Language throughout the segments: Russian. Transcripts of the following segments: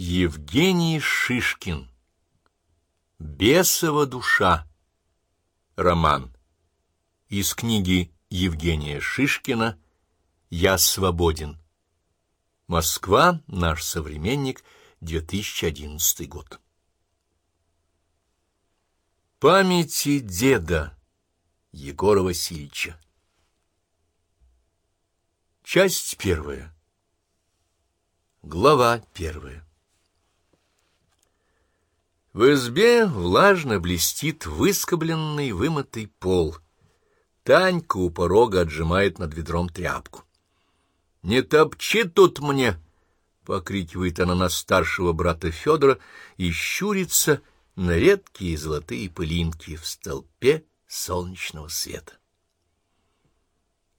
Евгений Шишкин. Бесова душа. Роман. Из книги Евгения Шишкина «Я свободен». Москва. Наш современник. 2011 год. Памяти деда Егора Васильевича. Часть первая. Глава первая. В избе влажно блестит выскобленный вымытый пол. Танька у порога отжимает над ведром тряпку. — Не топчи тут мне! — покрикивает она на старшего брата Федора и щурится на редкие золотые пылинки в столпе солнечного света.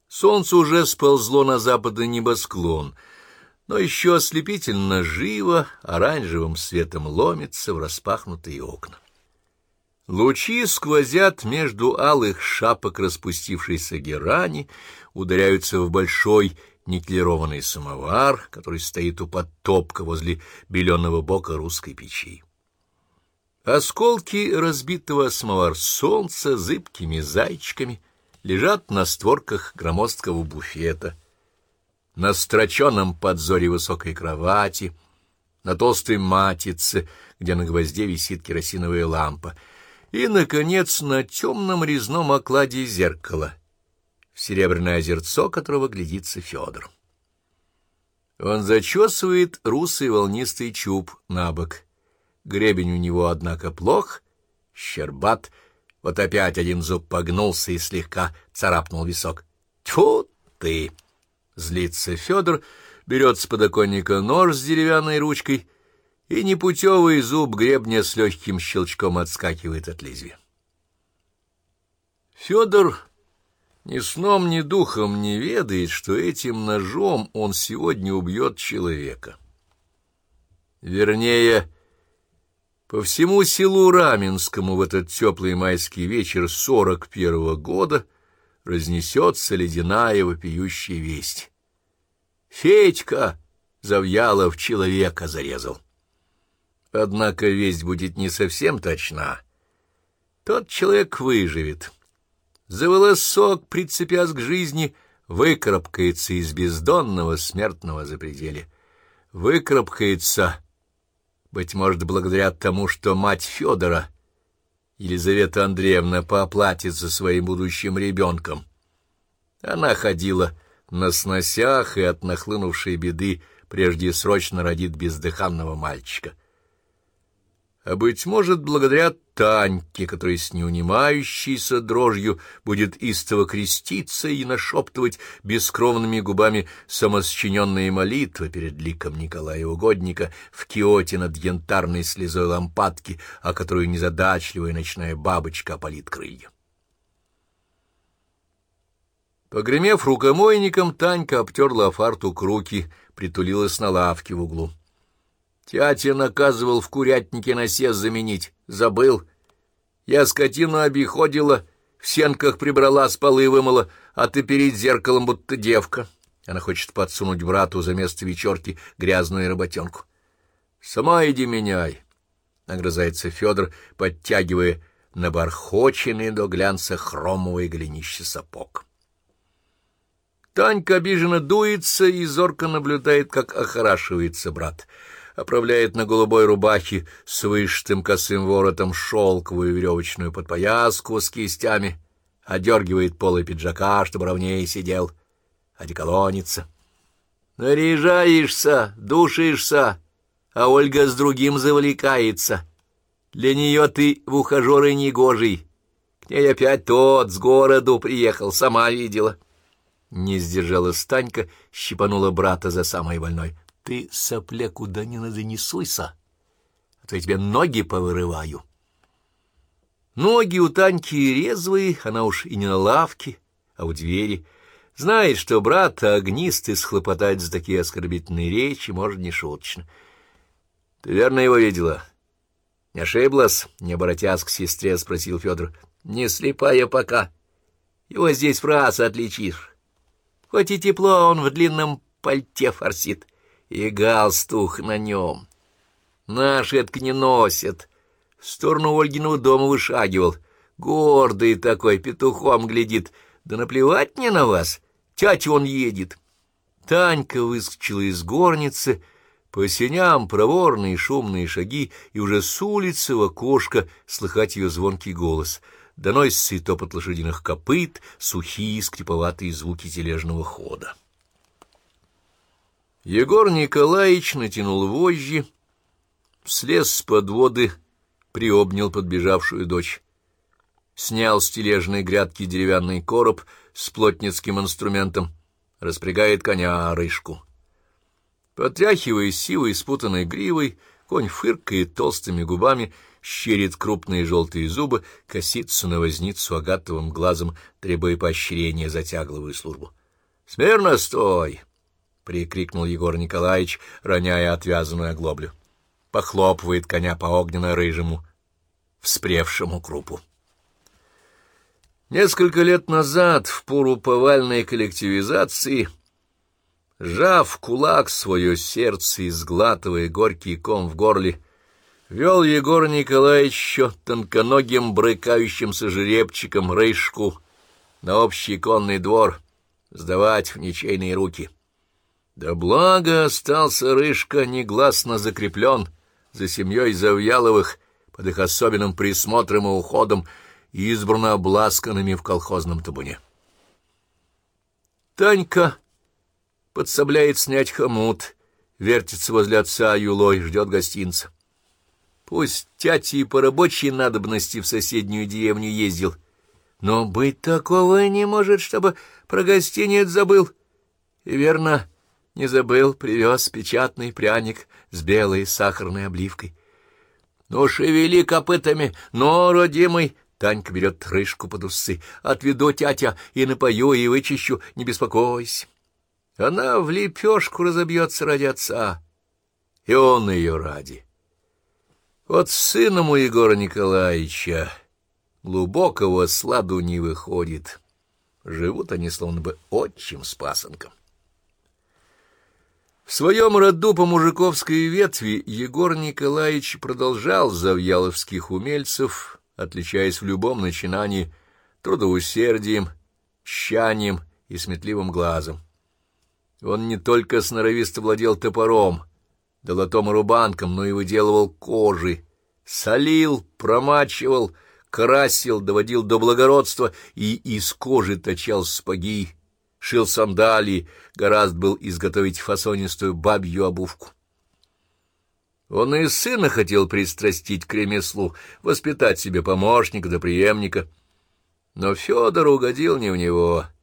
Солнце уже сползло на западный небосклон — но еще ослепительно живо оранжевым светом ломится в распахнутые окна. Лучи сквозят между алых шапок распустившейся герани, ударяются в большой никелированный самовар, который стоит у подтопка возле беленого бока русской печи. Осколки разбитого самовар солнца зыбкими зайчиками лежат на створках громоздкого буфета — на строченном подзоре высокой кровати, на толстой матице, где на гвозде висит керосиновая лампа, и, наконец, на темном резном окладе зеркала, в серебряное озерцо которого глядится Федор. Он зачесывает русый волнистый чуб на бок. Гребень у него, однако, плох, щербат. Вот опять один зуб погнулся и слегка царапнул висок. Тьфу ты! Злится Федор, берет с подоконника нож с деревянной ручкой, и непутевый зуб гребня с легким щелчком отскакивает от лезвия. Федор ни сном, ни духом не ведает, что этим ножом он сегодня убьет человека. Вернее, по всему селу Раменскому в этот теплый майский вечер сорок первого года разнесется ледяная вопиющая весть. Федька Завьялов человека зарезал. Однако весть будет не совсем точна. Тот человек выживет. За волосок, прицепясь к жизни, выкарабкается из бездонного смертного запределья. Выкарабкается, быть может, благодаря тому, что мать Федора, Елизавета Андреевна, поплатится своим будущим ребенком. Она ходила на сносях и от нахлынувшей беды прежде срочно родит бездыханного мальчика. А, быть может, благодаря Таньке, которая с неунимающейся дрожью будет истово креститься и нашептывать бескровными губами самосчиненные молитвы перед ликом Николая Угодника в киоте над янтарной слезой лампадки, о которую незадачливая ночная бабочка опалит крылья. Погремев рукомойником, Танька обтерла фартук руки, притулилась на лавке в углу. Тятя наказывал в курятнике насес заменить. Забыл. Я скотину обиходила, в сенках прибрала, с полы вымыла, а ты перед зеркалом будто девка. Она хочет подсунуть брату за место вечерки грязную работенку. — Сама иди меняй, — огрызается Федор, подтягивая на бархоченный до глянца хромовый голенище сапог. Танька обиженно дуется и зорко наблюдает, как охорашивается брат. Оправляет на голубой рубахе с вышитым косым воротом шелковую веревочную подпояску с кистями, одергивает полы пиджака, чтобы ровнее сидел, одеколонится. Наряжаешься, душишься, а Ольга с другим завлекается. Для нее ты в ухажеры негожий. К ней опять тот с городу приехал, сама видела. Не сдержала Станька, щипанула брата за самой больной. — Ты, сопля, куда не надо не суйся, а то я тебе ноги повырываю. Ноги у Таньки резвые, она уж и не на лавке, а у двери. Знает, что брат огнистый схлопотать за такие оскорбительные речи может не шуточно. — Ты верно его видела? — Не ошиблась? — не оборотясь к сестре, спросил Федор. — Не слепая пока. Его здесь фраза отличишь. Хоть и тепло, он в длинном пальте форсит, и галстух на нем. Наши это не носят. В сторону Ольгиного дома вышагивал. Гордый такой, петухом глядит. Да наплевать мне на вас, тятя он едет. Танька выскочила из горницы, по сеням проворные шумные шаги, и уже с улицы в окошко слыхать ее звонкий голос. Доносится и топот лошадиных копыт, сухие скриповатые звуки тележного хода. Егор Николаевич натянул вожжи, слез с подводы, приобнял подбежавшую дочь. Снял с тележной грядки деревянный короб с плотницким инструментом, распрягает коня рыжку. Потряхивая сивой спутанной гривой, конь фыркает толстыми губами, щерит крупные желтые зубы, косится на возницу агатовым глазом, требуя поощрения за тягловую службу. — Смирно стой! — прикрикнул Егор Николаевич, роняя отвязанную оглоблю. Похлопывает коня по огненно-рыжему, вспревшему крупу. Несколько лет назад, в пору повальной коллективизации, Жав кулак свое сердце и сглатывая горький ком в горле, вел Егор Николаевич еще тонконогим брыкающимся жеребчиком рыжку на общий конный двор сдавать в ничейные руки. Да благо остался рыжка негласно закреплен за семьей Завьяловых под их особенным присмотром и уходом, избрано обласканными в колхозном табуне. Танька подсобляет снять хомут, вертится возле отца юлой, ждет гостинца. Пусть тятя и по рабочей надобности в соседнюю деревню ездил, но быть такого не может, чтобы про гостиниц забыл. И верно, не забыл, привез печатный пряник с белой сахарной обливкой. Ну, шевели копытами, но, родимый, Танька берет рыжку под усы. Отведу тятя и напою, и вычищу, не беспокойся. Она в лепешку разобьется ради отца, и он ее ради. Вот сыном у Егора Николаевича глубокого сладу не выходит. Живут они словно бы отчим с пасынком. В своем роду по мужиковской ветви Егор Николаевич продолжал завьяловских умельцев, отличаясь в любом начинании трудоусердием, тщанием и сметливым глазом. Он не только сноровисто владел топором, долотом и рубанком, но и выделывал кожи, солил, промачивал, красил, доводил до благородства и из кожи точал спаги, шил сандалии, гораздо был изготовить фасонистую бабью обувку. Он и сына хотел пристрастить к ремеслу, воспитать себе помощника да преемника, но Федор угодил не в него —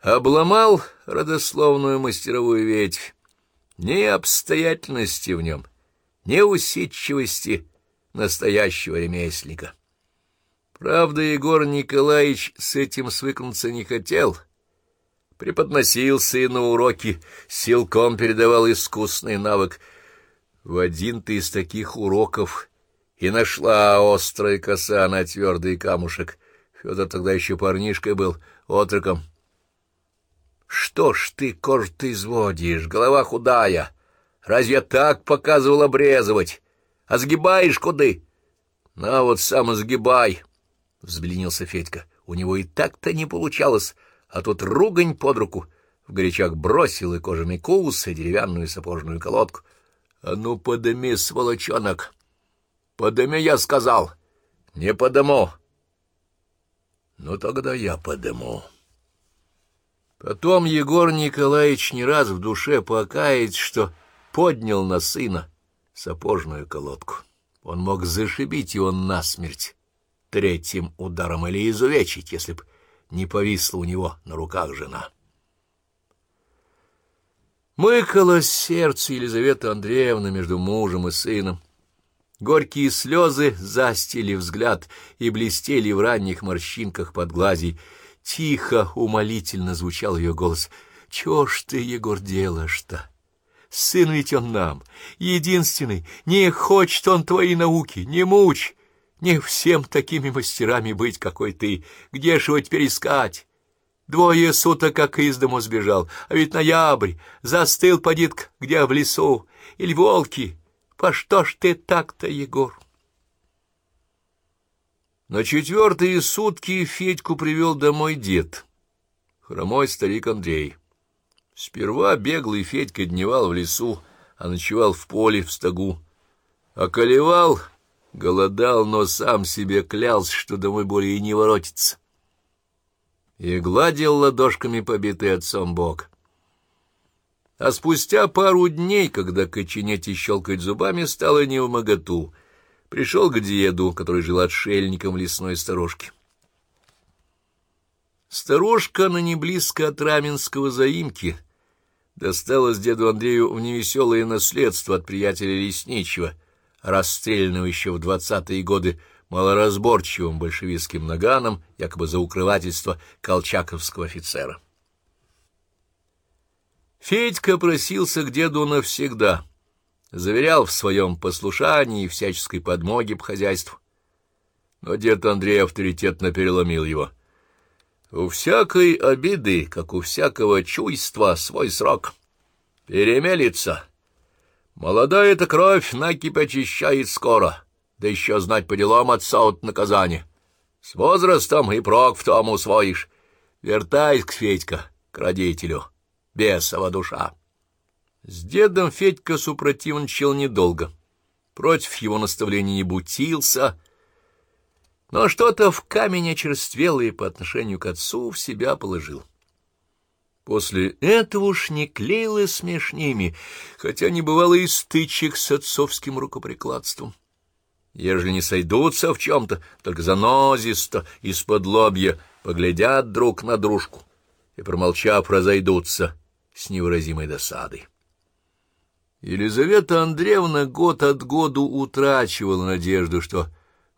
Обломал родословную мастеровую ветвь. Ни обстоятельности в нем, ни усидчивости настоящего ремесленника. Правда, Егор Николаевич с этим свыкнуться не хотел. Преподносил сыну уроки, силком передавал искусный навык. В один-то из таких уроков и нашла острая коса на твердый камушек. Федор тогда еще парнишкой был, отроком. Что ж ты кожу-то изводишь, голова худая? Разве так показывал обрезывать? А сгибаешь куды? На вот сам сгибай, — взбленился Федька. У него и так-то не получалось, а тут ругань под руку. В горячак бросил и кожаный кус, и деревянную сапожную колодку. — А ну, подыми, сволочонок! Подыми, я сказал! Не подыму! — Ну, тогда я подыму. Потом Егор Николаевич не раз в душе покается, что поднял на сына сапожную колодку. Он мог зашибить его насмерть третьим ударом или изувечить, если б не повисла у него на руках жена. Мыкало сердце Елизаветы Андреевны между мужем и сыном. Горькие слезы застили взгляд и блестели в ранних морщинках под глазей, Тихо, умолительно звучал ее голос. «Чего ж ты, Егор, делаешь-то? Сын ведь он нам, единственный, не хочет он твои науки, не мучь, не всем такими мастерами быть, какой ты, где ж его теперь искать?» Двое суток как из дому сбежал, а ведь ноябрь, застыл подитк где в лесу, или волки. по что ж ты так-то, Егор? На четвертые сутки Федьку привел домой дед, хромой старик Андрей. Сперва беглый Федька дневал в лесу, а ночевал в поле, в стогу. Околевал, голодал, но сам себе клялся, что домой более и не воротится. И гладил ладошками побитый отцом бок. А спустя пару дней, когда коченеть и щелкать зубами стало не в моготу, пришел к деду, который жил отшельником в лесной сторожке. Сторожка на неблизко от Раменского заимки досталась деду Андрею в невеселое наследство от приятеля лесничего, расстрелянного еще в двадцатые годы малоразборчивым большевистским наганом, якобы за укрывательство колчаковского офицера. Федька просился к деду навсегда, заверял в своем послушании и всяческой подмоге по хозяйству. Но дед Андрей авторитетно переломил его. У всякой обиды, как у всякого чуйства, свой срок. Перемелится. Молодая эта кровь накипь очищает скоро, да еще знать по делам отца от наказания. С возрастом и прок в том усвоишь. Вертай к Федька, к родителю, бесова душа. С дедом Федька супротивничал недолго. Против его наставлений не бутился, но что-то в камень очерствелое по отношению к отцу в себя положил. После этого уж не клеило смешними, хотя не бывало и стычек с отцовским рукоприкладством. Ежели не сойдутся в чем-то, только занозисто, из-под лобья, поглядят друг на дружку и, промолчав, разойдутся с невыразимой досадой. Елизавета Андреевна год от году утрачивала надежду, что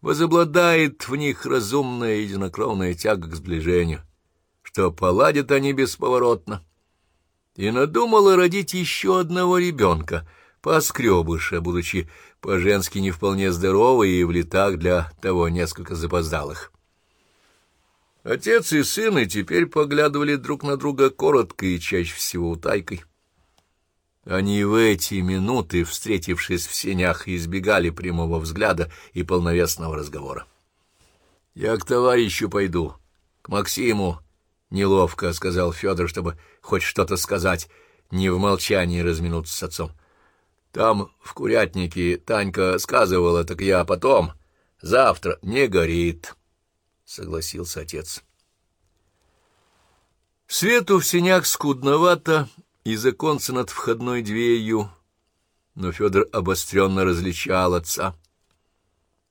возобладает в них разумная единокровная тяга к сближению, что поладят они бесповоротно. И надумала родить еще одного ребенка, поскребыша, будучи по-женски не вполне здоровой и в летах для того несколько запоздалых. Отец и сын и теперь поглядывали друг на друга коротко и чаще всего утайкой. Они в эти минуты, встретившись в сенях, избегали прямого взгляда и полновесного разговора. — Я к товарищу пойду, к Максиму, — неловко сказал Федор, чтобы хоть что-то сказать, не в молчании разминуться с отцом. — Там, в курятнике, Танька сказывала, так я потом, завтра, не горит, — согласился отец. Свету в сенях скудновато, и законца над входной дверью, но Федор обостренно различал отца.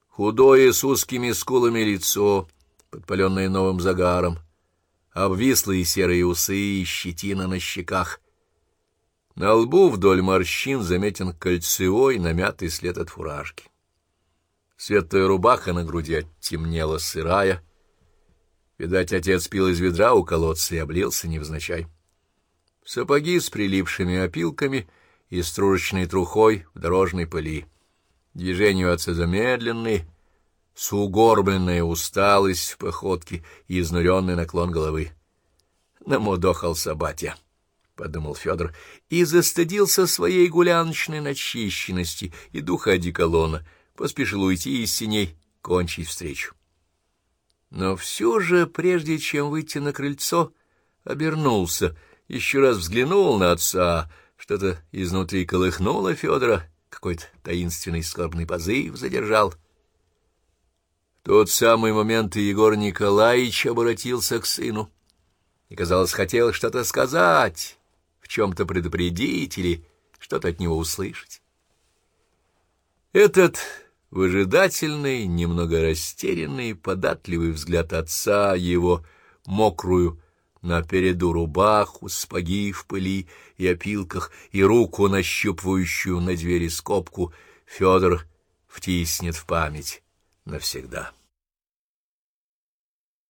Худое с узкими скулами лицо, подпаленное новым загаром, обвислые серые усы и щетина на щеках. На лбу вдоль морщин заметен кольцевой намятый след от фуражки. Светлая рубаха на груди темнела сырая. Видать, отец пил из ведра у колодца и облился невзначай сапоги с прилипшими опилками и стружечной трухой в дорожной пыли. Движению отца замедленный, с угорбленная усталость в походке и изнуренный наклон головы. Намудохал собатя, — подумал Федор, и застыдился своей гуляночной начищенности и духа одеколона, поспешил уйти из синей, кончить встречу. Но все же, прежде чем выйти на крыльцо, обернулся — еще раз взглянул на отца, что-то изнутри колыхнуло Федора, какой-то таинственный скорбный позыв задержал. Тот самый момент Егор Николаевич обратился к сыну и, казалось, хотел что-то сказать, в чем-то предупредить или что-то от него услышать. Этот выжидательный, немного растерянный, податливый взгляд отца, его мокрую, на переду рубаху, спаги в пыли и опилках, и руку, нащупывающую на двери скобку, Федор втиснет в память навсегда.